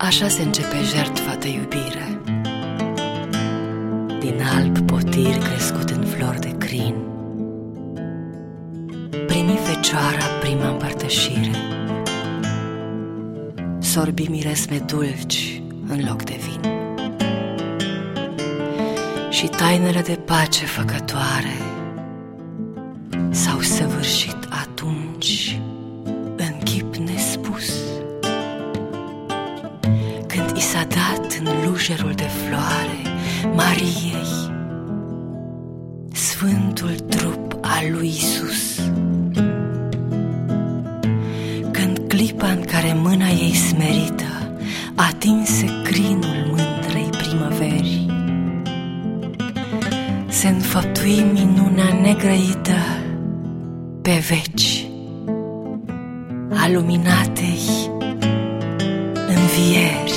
Așa se începe jertfa de iubire. Din alb potir crescut în flori de crin. Primi fecioara prima împărtășire. Sorbi miresme dulci în loc de vin. Și tainele de pace făcătoare S-au săvârșit i s-a dat în lujerul de floare Mariei Sfântul trup al lui Isus. Când clipa în care mâna ei smerită Atinse crinul mândrei primăveri Se înfăptui minunea negrăită pe veci a luminatei învieri.